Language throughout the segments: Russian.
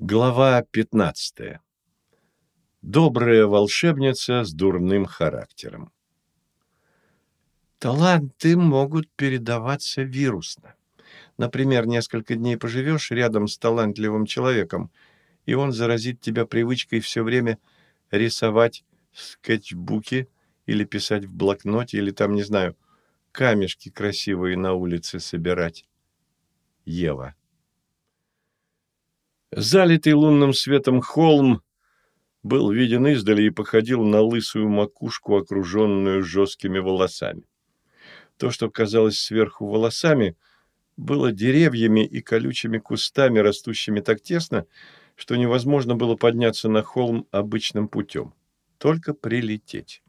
Глава 15. Добрая волшебница с дурным характером. Таланты могут передаваться вирусно. Например, несколько дней поживешь рядом с талантливым человеком, и он заразит тебя привычкой все время рисовать в скетчбуке или писать в блокноте, или там, не знаю, камешки красивые на улице собирать. Ева. Залитый лунным светом холм был виден издали и походил на лысую макушку, окруженную жесткими волосами. То, что казалось сверху волосами, было деревьями и колючими кустами, растущими так тесно, что невозможно было подняться на холм обычным путем, только прилететь.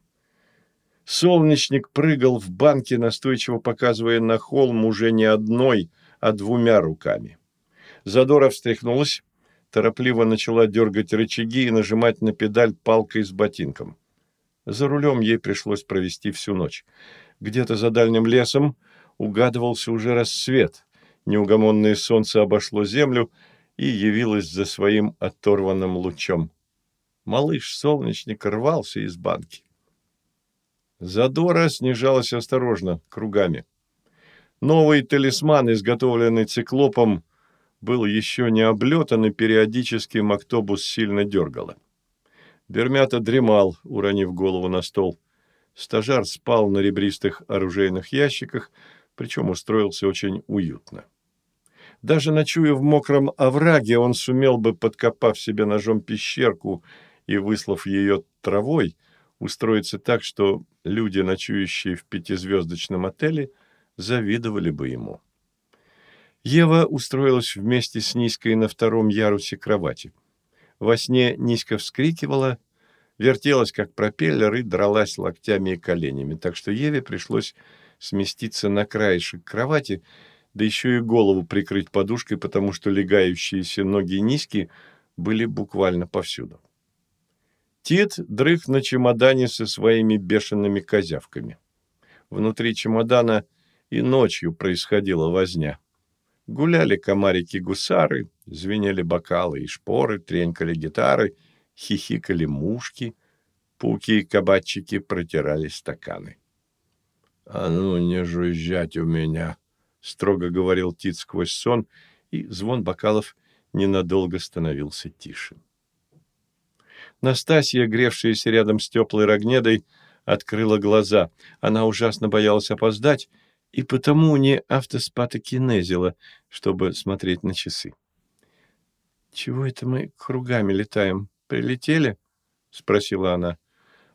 Солнечник прыгал в банке, настойчиво показывая на холм уже не одной, а двумя руками. Задора встряхнулась, торопливо начала дергать рычаги и нажимать на педаль палкой с ботинком. За рулем ей пришлось провести всю ночь. Где-то за дальним лесом угадывался уже рассвет. Неугомонное солнце обошло землю и явилось за своим оторванным лучом. Малыш-солнечник рвался из банки. Задора снижалась осторожно, кругами. Новый талисман, изготовленный циклопом, был еще не облетан, и периодически Мактобус сильно дергало. Бермята дремал, уронив голову на стол. Стажар спал на ребристых оружейных ящиках, причем устроился очень уютно. Даже ночуя в мокром овраге, он сумел бы, подкопав себе ножом пещерку и выслав ее травой, устроиться так, что люди, ночующие в пятизвездочном отеле, завидовали бы ему. Ева устроилась вместе с Низкой на втором ярусе кровати. Во сне Низка вскрикивала, вертелась как пропеллер и дралась локтями и коленями, так что Еве пришлось сместиться на краешек кровати, да еще и голову прикрыть подушкой, потому что легающиеся ноги Низки были буквально повсюду. Тит дрых на чемодане со своими бешеными козявками. Внутри чемодана и ночью происходила возня. Гуляли комарики-гусары, звенели бокалы и шпоры, тренькали гитары, хихикали мушки, пуки и кабачики протирали стаканы. — А ну, не жужжать у меня! — строго говорил Тит сквозь сон, и звон бокалов ненадолго становился тише. Настасья, гревшаяся рядом с теплой рогнедой, открыла глаза. Она ужасно боялась опоздать и потому не автоспатокинезила, чтобы смотреть на часы. «Чего это мы кругами летаем? Прилетели?» — спросила она.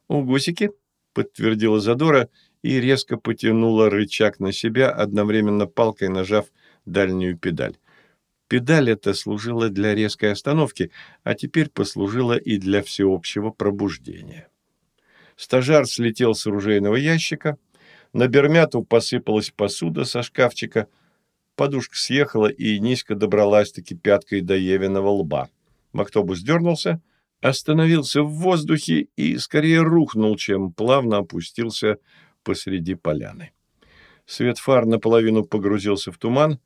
«У гусики», — подтвердила Задора и резко потянула рычаг на себя, одновременно палкой нажав дальнюю педаль. Педаль эта служила для резкой остановки, а теперь послужила и для всеобщего пробуждения. Стажар слетел с оружейного ящика, на Бермяту посыпалась посуда со шкафчика, подушка съехала и низко добралась-таки пяткой до Евиного лба. Мактобус дернулся, остановился в воздухе и скорее рухнул, чем плавно опустился посреди поляны. Свет фар наполовину погрузился в туман.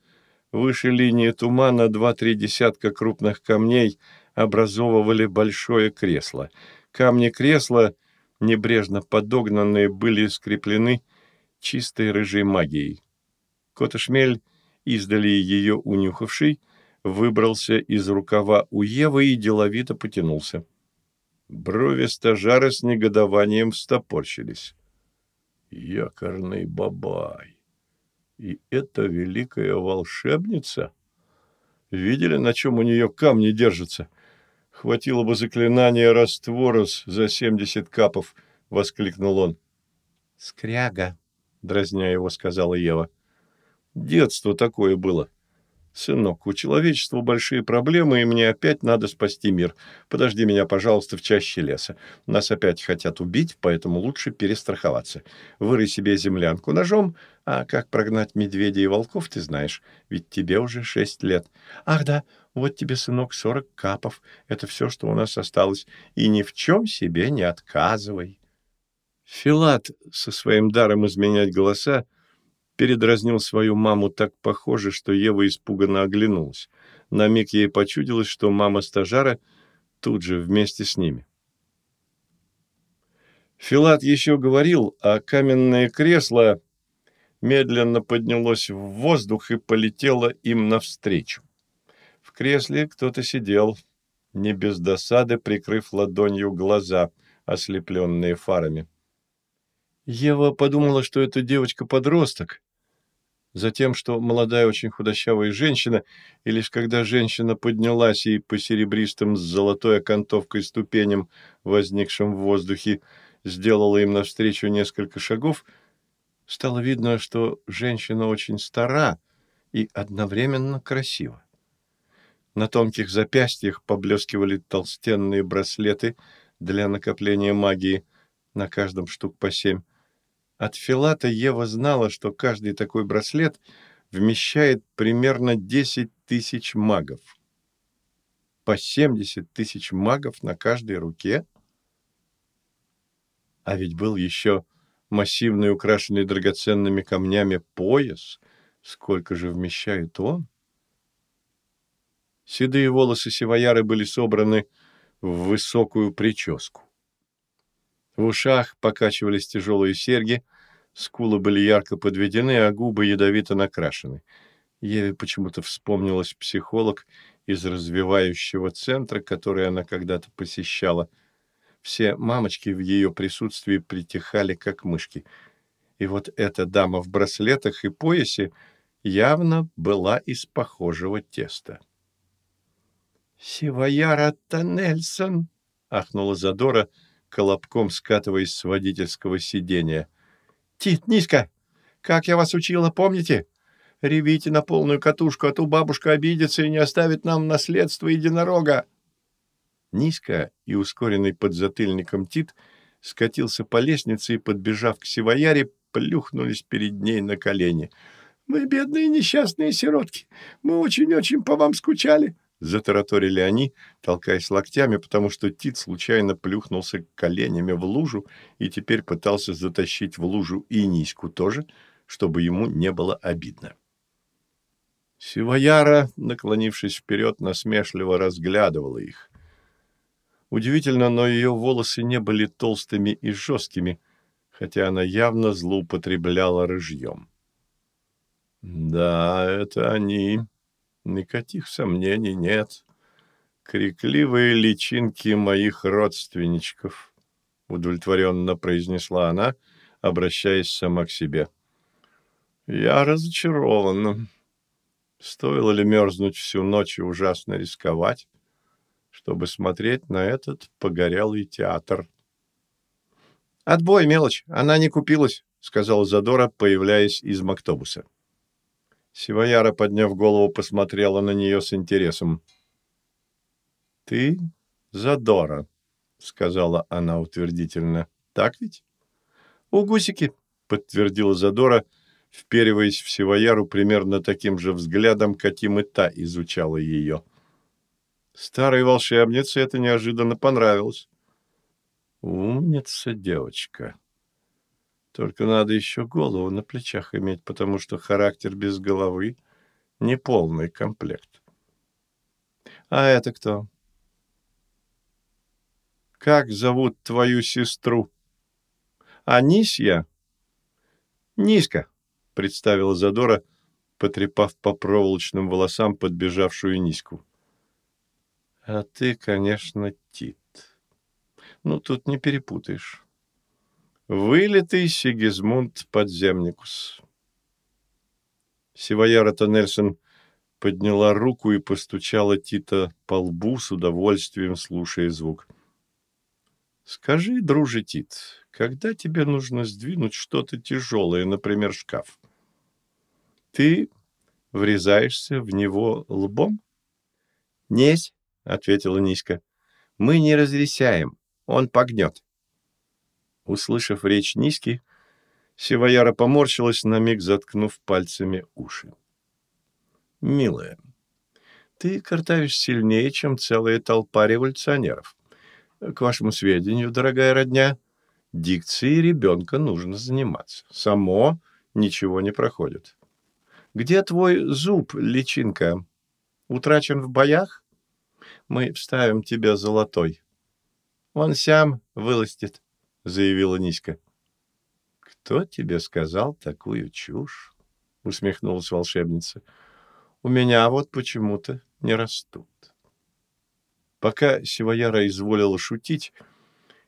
Выше линии тумана два-три десятка крупных камней образовывали большое кресло. Камни кресла, небрежно подогнанные, были скреплены чистой рыжей магией. Котошмель, издали ее унюхавший, выбрался из рукава у Евы и деловито потянулся. Брови стажара с негодованием встопорщились. Якорный бабай! И это великая волшебница? Видели, на чем у нее камни держатся? Хватило бы заклинания растворос за семьдесят капов, — воскликнул он. — Скряга, — дразня его сказала Ева. «Детство такое было. Сынок, у человечества большие проблемы, и мне опять надо спасти мир. Подожди меня, пожалуйста, в чаще леса. Нас опять хотят убить, поэтому лучше перестраховаться. Вырой себе землянку ножом, а как прогнать медведей и волков, ты знаешь, ведь тебе уже шесть лет. Ах да, вот тебе, сынок, сорок капов. Это все, что у нас осталось. И ни в чем себе не отказывай». Филат со своим даром изменять голоса передразнил свою маму так похоже, что Ева испуганно оглянулась. На миг ей почудилось, что мама стажара тут же вместе с ними. Филат еще говорил, а каменное кресло медленно поднялось в воздух и полетело им навстречу. В кресле кто-то сидел, не без досады, прикрыв ладонью глаза, ослепленные фарами. Ева подумала, что это девочка-подросток, затем, что молодая, очень худощавая женщина, и лишь когда женщина поднялась и по серебристым с золотой окантовкой ступеням, возникшим в воздухе, сделала им навстречу несколько шагов, стало видно, что женщина очень стара и одновременно красива. На тонких запястьях поблескивали толстенные браслеты для накопления магии, на каждом штук по семь. От Филата Ева знала, что каждый такой браслет вмещает примерно 10 тысяч магов. По 70 тысяч магов на каждой руке? А ведь был еще массивный, украшенный драгоценными камнями пояс. Сколько же вмещает он? Седые волосы Сивояры были собраны в высокую прическу. В ушах покачивались тяжелые серьги, скулы были ярко подведены, а губы ядовито накрашены. Еве почему-то вспомнилась психолог из развивающего центра, который она когда-то посещала. Все мамочки в ее присутствии притихали, как мышки. И вот эта дама в браслетах и поясе явно была из похожего теста. «Сивояра Тоннельсон!» — ахнула Задора, колобком скатываясь с водительского сиденья. «Тит, низко! Как я вас учила, помните? Ревите на полную катушку, а то бабушка обидится и не оставит нам наследство единорога!» Низко и ускоренный подзатыльником Тит скатился по лестнице и, подбежав к Сивояре, плюхнулись перед ней на колени. «Мы бедные несчастные сиротки. Мы очень-очень по вам скучали!» Затараторили они, толкаясь локтями, потому что Тит случайно плюхнулся коленями в лужу и теперь пытался затащить в лужу и Ниську тоже, чтобы ему не было обидно. Сивояра, наклонившись вперед, насмешливо разглядывала их. Удивительно, но ее волосы не были толстыми и жесткими, хотя она явно злоупотребляла рыжьем. «Да, это они», Никаких сомнений нет. Крикливые личинки моих родственничков, удовлетворенно произнесла она, обращаясь сама к себе. Я разочарована. Стоило ли мерзнуть всю ночь и ужасно рисковать, чтобы смотреть на этот погорелый театр? «Отбой, мелочь, она не купилась», — сказала Задора, появляясь из мактобуса. Сивояра, подняв голову, посмотрела на нее с интересом. «Ты Задора», — сказала она утвердительно. «Так ведь?» «У гусики», — подтвердила Задора, впериваясь в Сивояру примерно таким же взглядом, каким и та изучала ее. Старой волшебнице это неожиданно понравилось. «Умница девочка», только надо еще голову на плечах иметь, потому что характер без головы — не полный комплект. А это кто? Как зовут твою сестру? Анисья? Низко, представила Задора, потрепав по проволочным волосам подбежавшую Ниську. А ты, конечно, Тит. Ну, тут не перепутаешь. Вылитый Сигизмунд Подземникус. Сивояра Тоннельсон подняла руку и постучала Тита по лбу с удовольствием, слушая звук. «Скажи, друже Тит, когда тебе нужно сдвинуть что-то тяжелое, например, шкаф? Ты врезаешься в него лбом?» «Несь», — ответила Ниська, — «мы не разрисяем, он погнет». Услышав речь Низки, Сивояра поморщилась, на миг заткнув пальцами уши. «Милая, ты картавишь сильнее, чем целая толпа революционеров. К вашему сведению, дорогая родня, дикцией ребенка нужно заниматься. Само ничего не проходит. Где твой зуб, личинка?» Утрачен в боях? Мы вставим тебе золотой. Он сям выластет, — заявила Ниська. — Кто тебе сказал такую чушь? — усмехнулась волшебница. — У меня вот почему-то не растут. Пока Сивояра изволила шутить,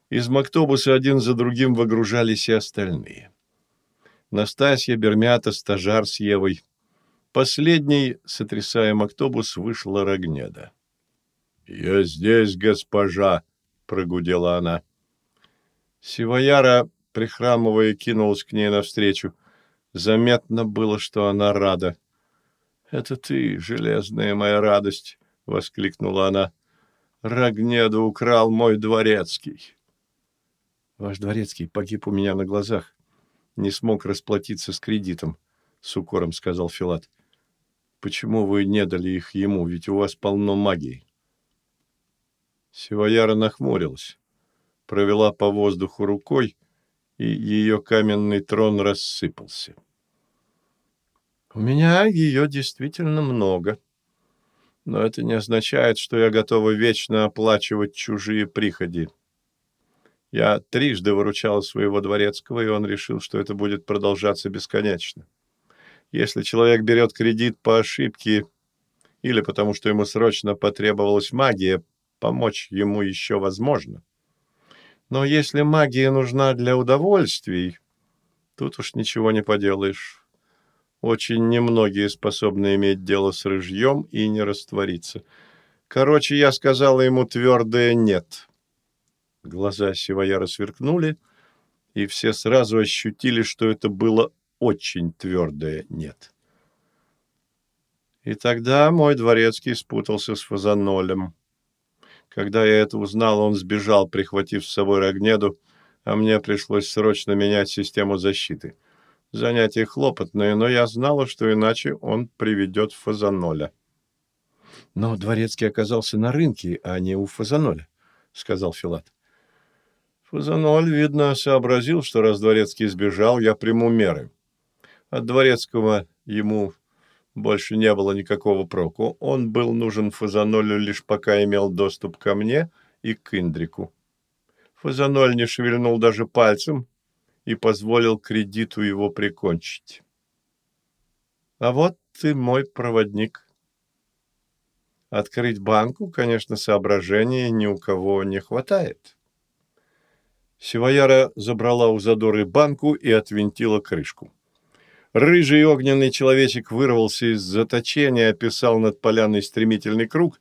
из Мактобуса один за другим выгружались и остальные. Настасья, Бермята, стажар с Евой. Последней, сотрясая Мактобус, вышла Рогнеда. «Я здесь, госпожа!» — прогудела она. Сивояра, прихрамывая, кинулась к ней навстречу. Заметно было, что она рада. «Это ты, железная моя радость!» — воскликнула она. «Рогнеду украл мой дворецкий!» «Ваш дворецкий погиб у меня на глазах. Не смог расплатиться с кредитом», — с укором сказал Филат. «Почему вы не дали их ему? Ведь у вас полно магии». Сивояра нахмурилась, провела по воздуху рукой, и ее каменный трон рассыпался. «У меня ее действительно много, но это не означает, что я готова вечно оплачивать чужие приходи. Я трижды выручал своего дворецкого, и он решил, что это будет продолжаться бесконечно. Если человек берет кредит по ошибке или потому, что ему срочно потребовалась магия, помочь ему еще возможно. Но если магия нужна для удовольствий, тут уж ничего не поделаешь. Очень немногие способны иметь дело с рыжьем и не раствориться. Короче, я сказала ему твердое «нет». Глаза Сивояра сверкнули, и все сразу ощутили, что это было очень твердое «нет». И тогда мой дворецкий спутался с Фазанолем. Когда я это узнал, он сбежал, прихватив с собой Рогнеду, а мне пришлось срочно менять систему защиты. Занятие хлопотное, но я знала, что иначе он приведет Фазаноля. «Но дворецкий оказался на рынке, а не у Фазаноля», — сказал Филат. Фазаноль, видно, сообразил, что раз дворецкий сбежал, я приму меры. От дворецкого ему больше не было никакого проку. Он был нужен Фазанолю лишь пока имел доступ ко мне и к Индрику. Фазаноль не шевельнул даже пальцем и позволил кредиту его прикончить. А вот ты мой проводник. Открыть банку, конечно, соображения ни у кого не хватает. Сивояра забрала у Задоры банку и отвинтила крышку. Рыжий огненный человечек вырвался из заточения, описал над поляной стремительный круг,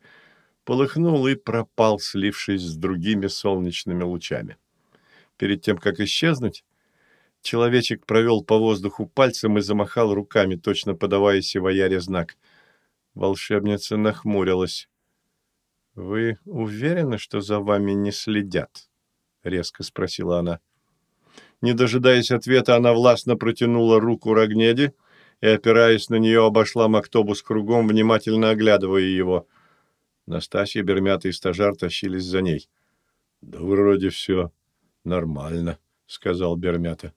полыхнул и пропал, слившись с другими солнечными лучами. Перед тем, как исчезнуть, человечек провел по воздуху пальцем и замахал руками, точно подавая сивояре знак. Волшебница нахмурилась. «Вы уверены, что за вами не следят?» — резко спросила она. Не дожидаясь ответа, она властно протянула руку Рогнеди и, опираясь на нее, обошла Мактобус кругом, внимательно оглядывая его. Настасья, Бермята и стажар тащились за ней. — Да вроде все нормально, — сказал Бермята.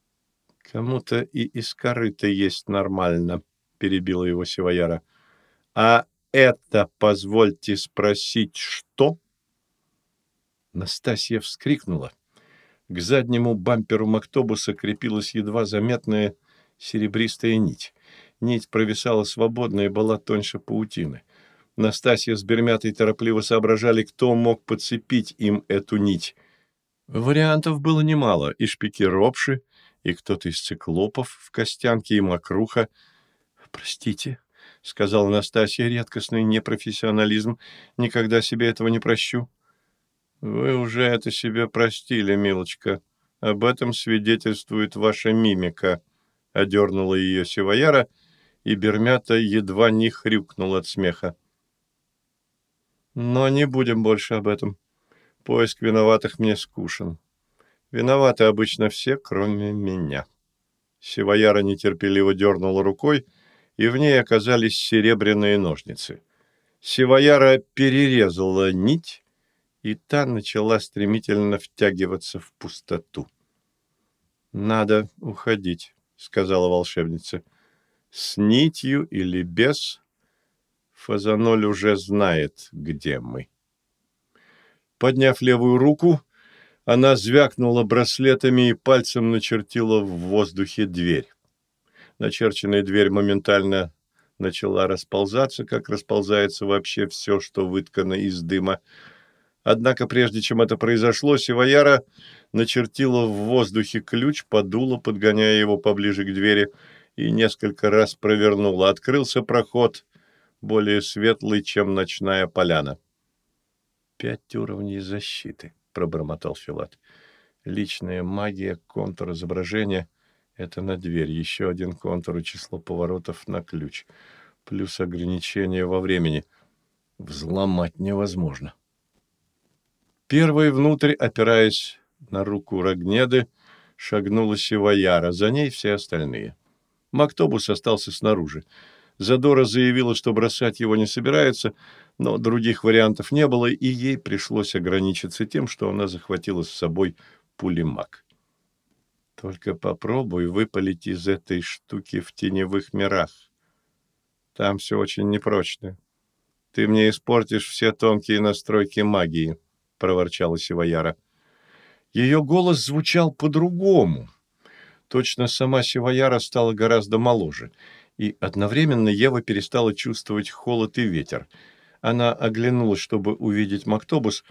— Кому-то и из корыта есть нормально, — перебила его Сивояра. — А это, позвольте спросить, что? Настасья вскрикнула. К заднему бамперу Мактобуса крепилась едва заметная серебристая нить. Нить провисала свободно и была тоньше паутины. Настасья с Бермятой торопливо соображали, кто мог подцепить им эту нить. Вариантов было немало. И шпики Ропши, и кто-то из циклопов в Костянке, и Макруха. «Простите», — сказала Настасья, — «редкостный непрофессионализм. Никогда себе этого не прощу». Вы уже это себе простили, милочка. Об этом свидетельствует ваша мимика, — одернула ее Сивояра, и Бермята едва не хрюкнул от смеха. Но не будем больше об этом. Поиск виноватых мне скушен. Виноваты обычно все, кроме меня. Сивояра нетерпеливо дернула рукой, и в ней оказались серебряные ножницы. Сивояра перерезала нить, и та начала стремительно втягиваться в пустоту. «Надо уходить», — сказала волшебница. «С нитью или без, Фазаноль уже знает, где мы. Подняв левую руку, она звякнула браслетами и пальцем начертила в воздухе дверь. Начерченная дверь моментально начала расползаться, как расползается вообще все, что выткано из дыма. Однако прежде чем это произошло, Сивояра начертила в воздухе ключ, подула, подгоняя его поближе к двери, и несколько раз провернула. Открылся проход, более светлый, чем ночная поляна. «Пять уровней защиты», — пробормотал Филат. «Личная магия, контур изображения — это на дверь, еще один контур и число поворотов на ключ, плюс ограничение во времени. Взломать невозможно». Первой внутрь, опираясь на руку Рогнеды, шагнула Сивояра, за ней все остальные. Мактобус остался снаружи. Задора заявила, что бросать его не собирается, но других вариантов не было, и ей пришлось ограничиться тем, что она захватила с собой пулемак. Только попробуй выпалить из этой штуки в теневых мирах. Там все очень непрочно. Ты мне испортишь все тонкие настройки магии проворчала Сивояра. Ее голос звучал по-другому. Точно сама Сивояра стала гораздо моложе, и одновременно Ева перестала чувствовать холод и ветер. Она оглянулась, чтобы увидеть Мактобус,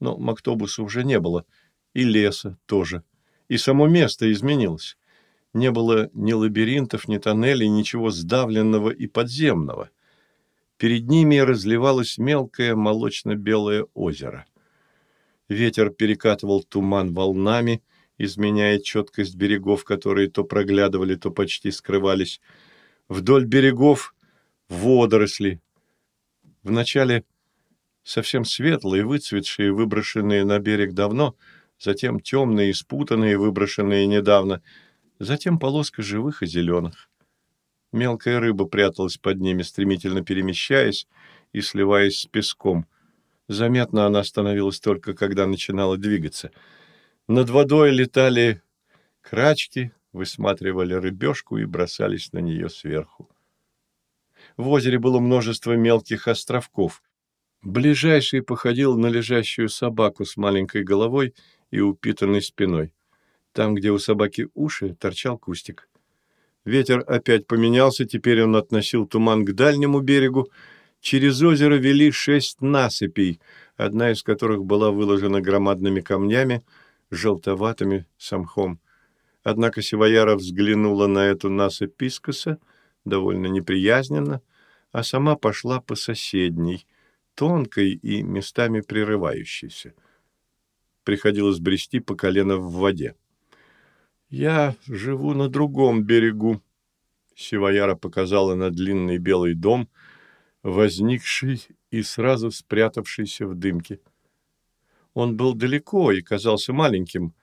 но Мактобуса уже не было, и леса тоже, и само место изменилось. Не было ни лабиринтов, ни тоннелей, ничего сдавленного и подземного. Перед ними разливалось мелкое молочно-белое озеро — Ветер перекатывал туман волнами, изменяя четкость берегов, которые то проглядывали, то почти скрывались. Вдоль берегов водоросли. Вначале совсем светлые, выцветшие, выброшенные на берег давно, затем темные, спутанные, выброшенные недавно, затем полоска живых и зеленых. Мелкая рыба пряталась под ними, стремительно перемещаясь и сливаясь с песком — Заметно она становилась только, когда начинала двигаться. Над водой летали крачки, высматривали рыбешку и бросались на нее сверху. В озере было множество мелких островков. Ближайший походил на лежащую собаку с маленькой головой и упитанной спиной. Там, где у собаки уши, торчал кустик. Ветер опять поменялся, теперь он относил туман к дальнему берегу, Через озеро вели шесть насыпей, одна из которых была выложена громадными камнями, желтоватыми самхом. Однако Сивояра взглянула на эту насыпь искоса, довольно неприязненно, а сама пошла по соседней, тонкой и местами прерывающейся. Приходилось брести по колено в воде. «Я живу на другом берегу», — Сивояра показала на длинный белый дом — возникший и сразу спрятавшийся в дымке. Он был далеко и казался маленьким.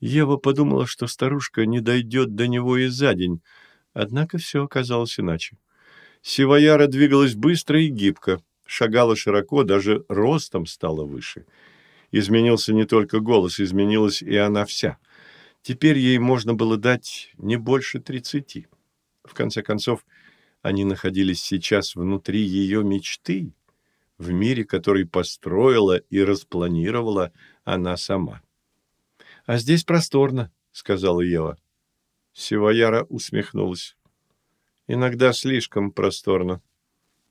Ева подумала, что старушка не дойдет до него и за день, однако все оказалось иначе. Сивояра двигалась быстро и гибко, шагала широко, даже ростом стала выше. Изменился не только голос, изменилась и она вся. Теперь ей можно было дать не больше тридцати. В конце концов, они находились сейчас внутри ее мечты, в мире, который построила и распланировала она сама. «А здесь просторно», — сказала Ева. Сивояра усмехнулась. «Иногда слишком просторно.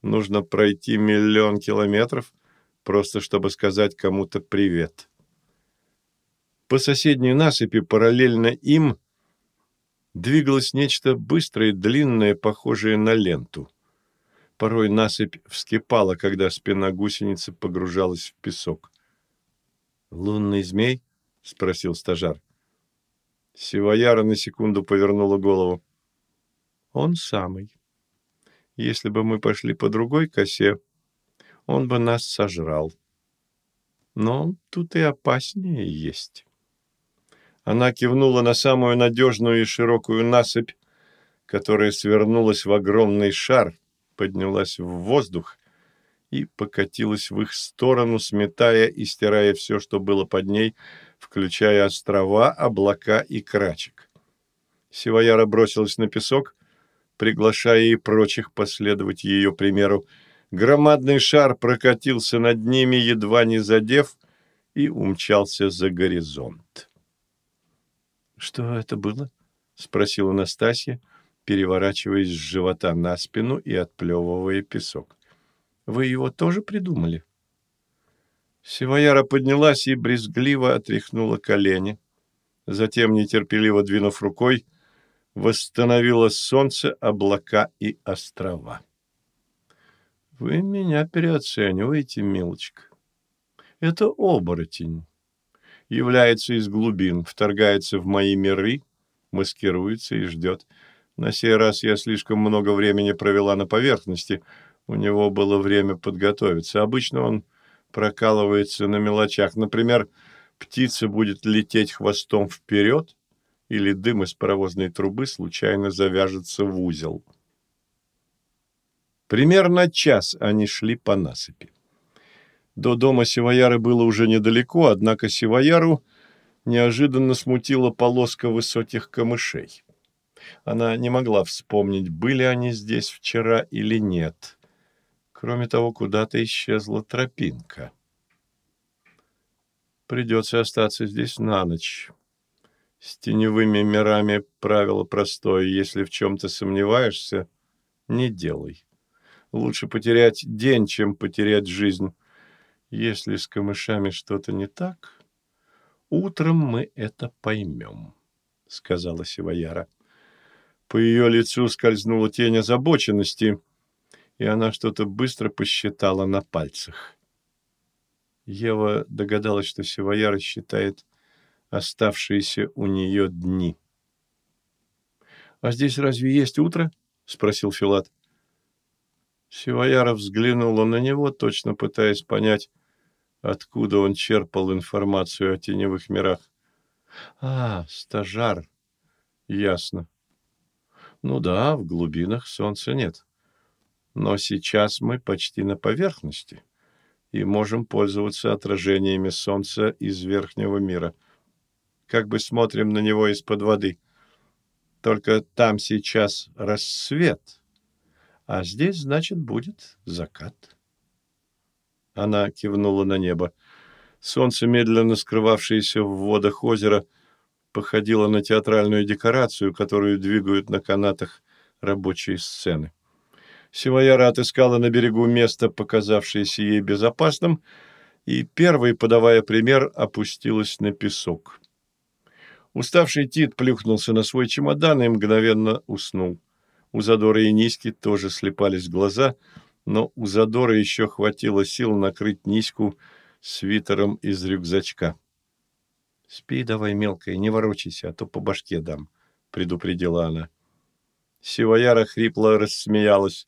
Нужно пройти миллион километров, просто чтобы сказать кому-то привет». По соседней насыпи параллельно им двигалось нечто быстрое, длинное, похожее на ленту. Порой насыпь вскипала, когда спина гусеницы погружалась в песок. «Лунный змей?» — спросил стажар. Сивояра на секунду повернула голову. «Он самый. Если бы мы пошли по другой косе, он бы нас сожрал. Но тут и опаснее есть». Она кивнула на самую надежную и широкую насыпь, которая свернулась в огромный шар, поднялась в воздух и покатилась в их сторону, сметая и стирая все, что было под ней, включая острова, облака и крачек. Сивояра бросилась на песок, приглашая и прочих последовать ее примеру. Громадный шар прокатился над ними, едва не задев, и умчался за горизонт. «Что это было?» — спросила Настасья, переворачиваясь с живота на спину и отплевывая песок. «Вы его тоже придумали?» Сивояра поднялась и брезгливо отряхнула колени. Затем, нетерпеливо двинув рукой, восстановила солнце, облака и острова. «Вы меня переоцениваете, милочка. Это оборотень. Является из глубин, вторгается в мои миры, маскируется и ждет. На сей раз я слишком много времени провела на поверхности. У него было время подготовиться. Обычно он прокалывается на мелочах. Например, птица будет лететь хвостом вперед, или дым из паровозной трубы случайно завяжется в узел. Примерно час они шли по насыпи. До дома Сивояры было уже недалеко, однако Сивояру неожиданно смутила полоска высоких камышей. Она не могла вспомнить, были они здесь вчера или нет. Кроме того, куда-то исчезла тропинка. Придется остаться здесь на ночь. С теневыми мирами правило простое. Если в чем-то сомневаешься, не делай. Лучше потерять день, чем потерять жизнь. Если с камышами что-то не так, утром мы это поймем, — сказала Сивояра. По ее лицу скользнула тень озабоченности, и она что-то быстро посчитала на пальцах. Ева догадалась, что Сивояра считает оставшиеся у нее дни. «А здесь разве есть утро?» — спросил Филат. Сивояра взглянула на него, точно пытаясь понять, откуда он черпал информацию о теневых мирах. «А, стажар. Ясно. Ну да, в глубинах солнца нет. Но сейчас мы почти на поверхности и можем пользоваться отражениями солнца из верхнего мира. Как бы смотрим на него из-под воды. Только там сейчас рассвет, а здесь, значит, будет закат. Она кивнула на небо. Солнце, медленно скрывавшееся в водах озера, походило на театральную декорацию, которую двигают на канатах рабочие сцены. Сивояра отыскала на берегу место, показавшееся ей безопасным, и первой, подавая пример, опустилась на песок. Уставший Тит плюхнулся на свой чемодан и мгновенно уснул. У Задора и Низки тоже слепались глаза, но у Задора еще хватило сил накрыть Низку свитером из рюкзачка. «Спи давай, мелкая, не ворочайся, а то по башке дам», — предупредила она. Сивояра хрипло рассмеялась.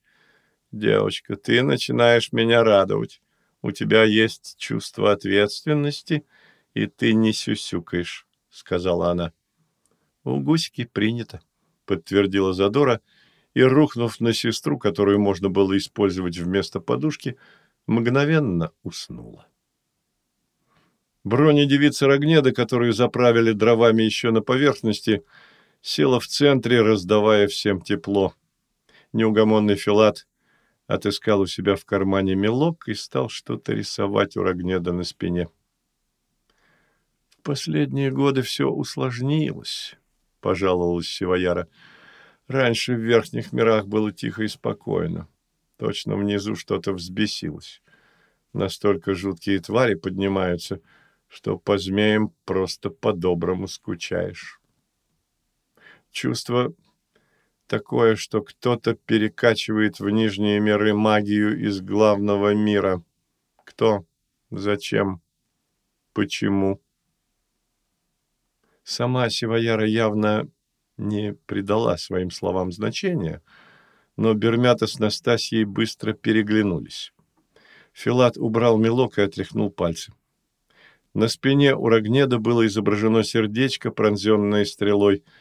«Девочка, ты начинаешь меня радовать. У тебя есть чувство ответственности, и ты не сюсюкаешь», — сказала она. «У гусики принято», — подтвердила Задора, и, рухнув на сестру, которую можно было использовать вместо подушки, мгновенно уснула. Бронедевица Рогнеда, которую заправили дровами еще на поверхности, села в центре, раздавая всем тепло. Неугомонный Филат отыскал у себя в кармане мелок и стал что-то рисовать у Рогнеда на спине. «В последние годы все усложнилось», — пожаловалась Сивояра. «Раньше в верхних мирах было тихо и спокойно. Точно внизу что-то взбесилось. Настолько жуткие твари поднимаются, что по змеям просто по-доброму скучаешь. Чувство такое, что кто-то перекачивает в нижние миры магию из главного мира. Кто? Зачем? Почему? Сама Сивояра явно не придала своим словам значения, но Бермята с Настасьей быстро переглянулись. Филат убрал мелок и отряхнул пальцы. На спине у Рогнеда было изображено сердечко, пронзенное стрелой –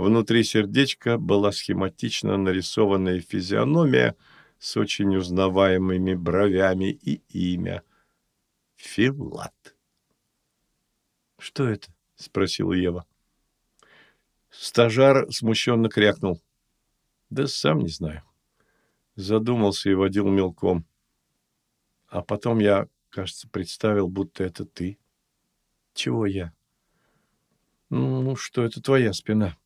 Внутри сердечка была схематично нарисованная физиономия с очень узнаваемыми бровями и имя — Филат. «Что это?» — спросила Ева. Стажар смущенно крякнул. «Да сам не знаю». Задумался и водил мелком. А потом я, кажется, представил, будто это ты. Чего я? Ну, что это твоя спина.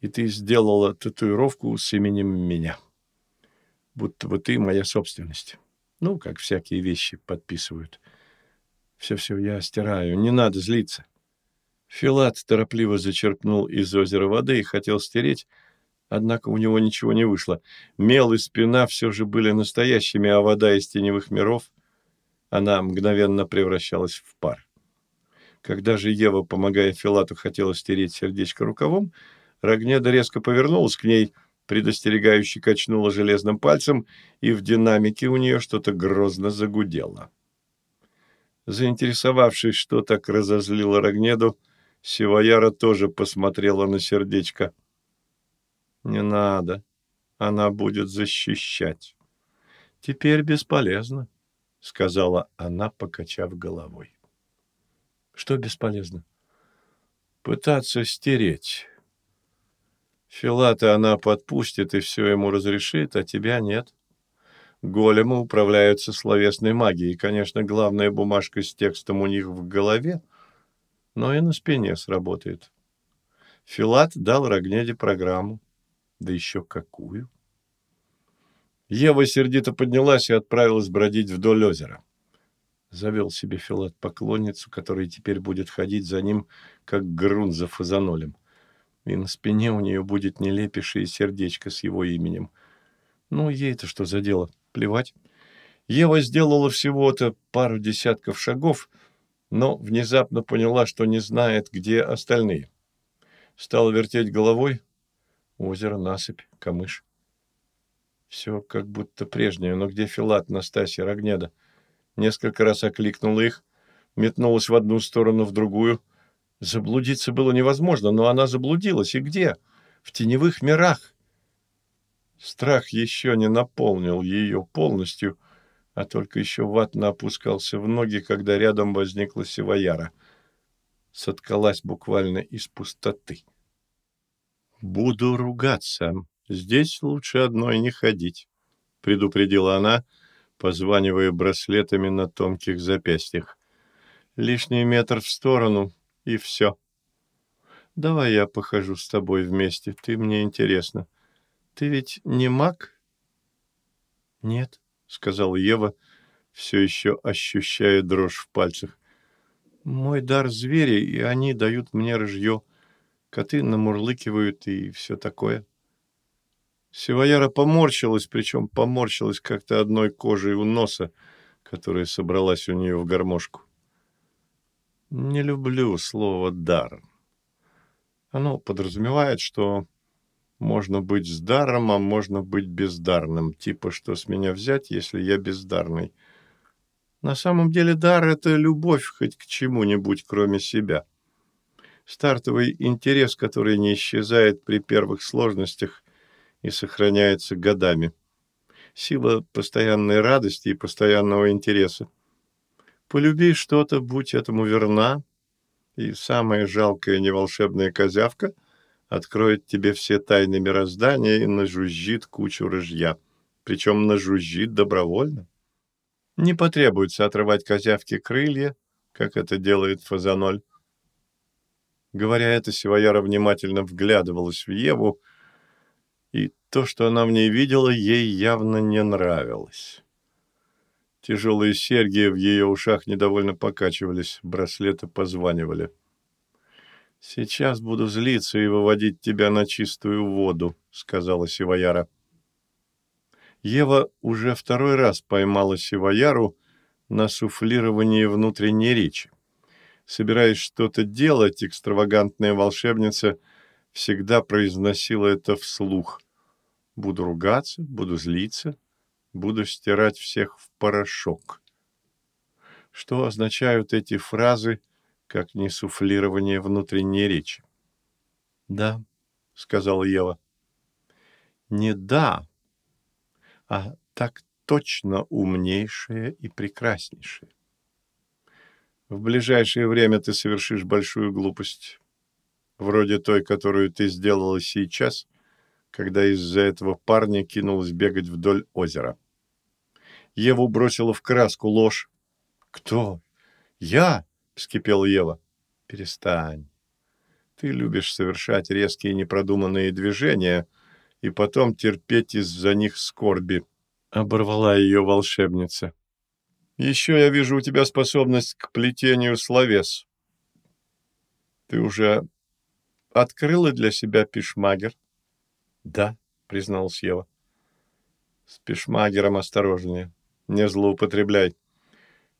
И ты сделала татуировку с именем меня. Будто бы ты моя собственность. Ну, как всякие вещи подписывают. Все-все я стираю, не надо злиться. Филат торопливо зачерпнул из озера воды и хотел стереть, однако у него ничего не вышло. Мел и спина все же были настоящими, а вода из теневых миров, она мгновенно превращалась в пар. Когда же Ева, помогая Филату, хотела стереть сердечко рукавом, Рогнеда резко повернулась к ней, предостерегающе качнула железным пальцем, и в динамике у нее что-то грозно загудело. Заинтересовавшись, что так разозлило Рогнеду, Сивояра тоже посмотрела на сердечко. «Не надо. Она будет защищать». «Теперь бесполезно», — сказала она, покачав головой. «Что бесполезно?» «Пытаться стереть. Филата она подпустит и все ему разрешит, а тебя нет. Големы управляются словесной магией. Конечно, главная бумажка с текстом у них в голове, но и на спине сработает. Филат дал Рогнеде программу. Да еще какую! Ева сердито поднялась и отправилась бродить вдоль озера. Завел себе Филат поклонницу, которая теперь будет ходить за ним, как грунт за фазанолем. И на спине у нее будет нелепейшее сердечко с его именем. Ну, ей-то что за дело? Плевать. Ева сделала всего-то пару десятков шагов, но внезапно поняла, что не знает, где остальные. Стала вертеть головой. Озеро, насыпь, камыш. Все как будто прежнее, но где Филат, Настасья, Рогнеда? Несколько раз окликнула их, метнулась в одну сторону, в другую. Заблудиться было невозможно, но она заблудилась. И где? В теневых мирах. Страх еще не наполнил ее полностью, а только еще ватно опускался в ноги, когда рядом возникла Сивояра. Соткалась буквально из пустоты. «Буду ругаться», Здесь лучше одной не ходить, предупредила она, позванивая браслетами на тонких запястьях. Лишний метр в сторону, и все. Давай я похожу с тобой вместе, ты мне интересна. Ты ведь не маг? Нет, сказала Ева, все еще ощущая дрожь в пальцах. Мой дар звери, и они дают мне рыжье. Коты намурлыкивают и все такое. Сивояра поморщилась, причем поморщилась как-то одной кожей у носа, которая собралась у нее в гармошку. Не люблю слово «дар». Оно подразумевает, что можно быть с даром, а можно быть бездарным. Типа, что с меня взять, если я бездарный. На самом деле дар — это любовь хоть к чему-нибудь, кроме себя. Стартовый интерес, который не исчезает при первых сложностях и сохраняется годами. Сила постоянной радости и постоянного интереса. Полюби что-то, будь этому верна, и самая жалкая неволшебная козявка откроет тебе все тайны мироздания и нажужжит кучу рыжья. Причем нажужжит добровольно. Не потребуется отрывать козявке крылья, как это делает Фазаноль. Говоря это, Сивояра внимательно вглядывалась в Еву, и то, что она в ней видела, ей явно не нравилось. Тяжелые серьги в ее ушах недовольно покачивались, браслеты позванивали. «Сейчас буду злиться и выводить тебя на чистую воду», — сказала Сивояра. Ева уже второй раз поймала Сивояру на суфлировании внутренней речи. Собираясь что-то делать, экстравагантная волшебница всегда произносила это вслух. Буду ругаться, буду злиться, буду стирать всех в порошок. Что означают эти фразы, как не суфлирование внутренней речи? «Да», — сказала Ева. «Не «да», а так точно умнейшее и прекраснейшее. В ближайшее время ты совершишь большую глупость вроде той, которую ты сделала сейчас, когда из-за этого парня кинулась бегать вдоль озера. Еву бросила в краску ложь. «Кто? Я?» — вскипела Ева. «Перестань. Ты любишь совершать резкие непродуманные движения и потом терпеть из-за них скорби», — оборвала ее волшебница. «Еще я вижу у тебя способность к плетению словес. Ты уже открыла для себя пишмагер?» «Да», — призналась Ева. «С пишмагером осторожнее. Не злоупотребляй.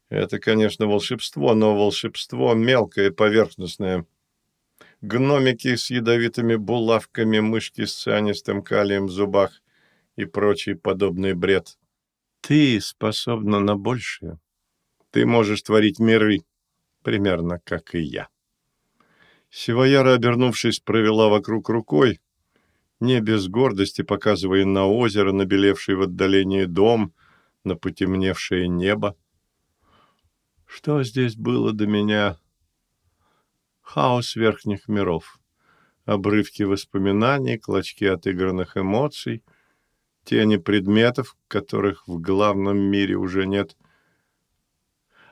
Это, конечно, волшебство, но волшебство мелкое, поверхностное. Гномики с ядовитыми булавками, мышки с цианистым калием в зубах и прочий подобный бред. Ты способна на большее. Ты можешь творить миры, примерно как и я. Сивояра, обернувшись, провела вокруг рукой, не без гордости показывая на озеро, набелевший в отдалении дом, на потемневшее небо. Что здесь было до меня? Хаос верхних миров, обрывки воспоминаний, клочки отыгранных эмоций, тени предметов, которых в главном мире уже нет.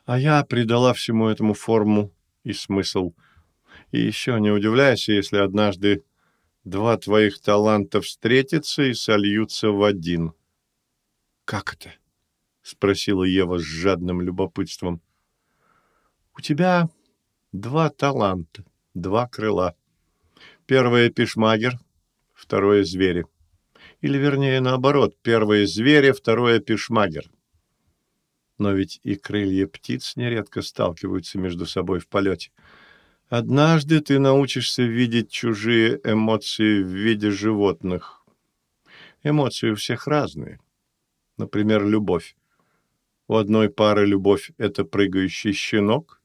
А я придала всему этому форму и смысл. И еще не удивляйся, если однажды два твоих таланта встретятся и сольются в один. «Как это?» — спросила Ева с жадным любопытством. У тебя два таланта, два крыла. Первое — пешмагер, второе — звери. Или, вернее, наоборот, первое — звери, второе — пешмагер. Но ведь и крылья птиц нередко сталкиваются между собой в полете. Однажды ты научишься видеть чужие эмоции в виде животных. Эмоции у всех разные. Например, любовь. У одной пары любовь — это прыгающий щенок,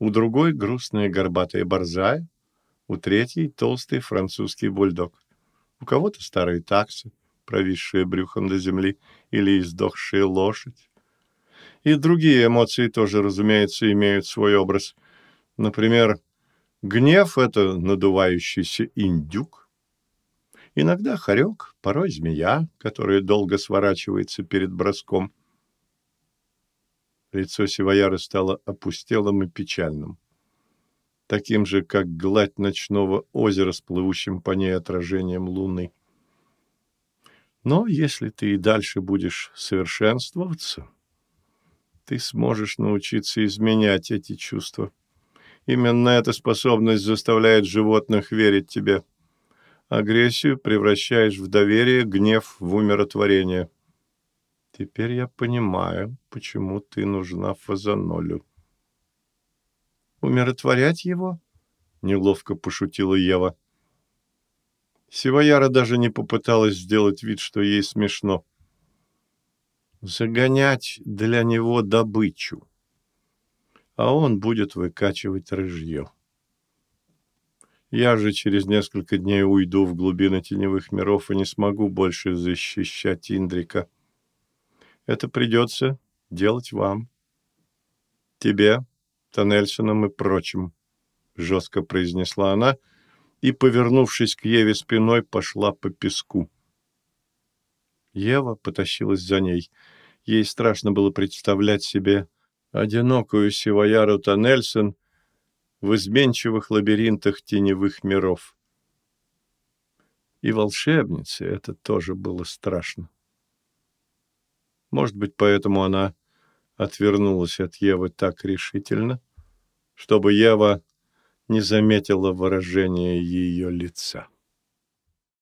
у другой грустная горбатая борзая, у третьей толстый французский бульдог. У кого-то старые таксы, провисшие брюхом до земли, или издохшая лошадь. И другие эмоции тоже, разумеется, имеют свой образ. Например, гнев — это надувающийся индюк. Иногда хорек, порой змея, которая долго сворачивается перед броском. Лицо Сивояра стало опустелым и печальным. Таким же, как гладь ночного озера с плывущим по ней отражением луны. Но если ты и дальше будешь совершенствоваться, ты сможешь научиться изменять эти чувства. Именно эта способность заставляет животных верить тебе. Агрессию превращаешь в доверие, гнев в умиротворение. Теперь я понимаю, почему ты нужна Фазанолю. Умиротворять его? Неловко пошутила Ева. Сивояра даже не попыталась сделать вид, что ей смешно. Загонять для него добычу. А он будет выкачивать рыжье. Я же через несколько дней уйду в глубины теневых миров и не смогу больше защищать Индрика. — это придется делать вам. Тебе, Тоннельсонам и прочим, — жестко произнесла она и, повернувшись к Еве спиной, пошла по песку. Ева потащилась за ней. Ей страшно было представлять себе одинокую Сивояру Тоннельсон в изменчивых лабиринтах теневых миров. И волшебнице это тоже было страшно. Может быть, поэтому она отвернулась от Евы так решительно, чтобы Ева не заметила выражения ее лица.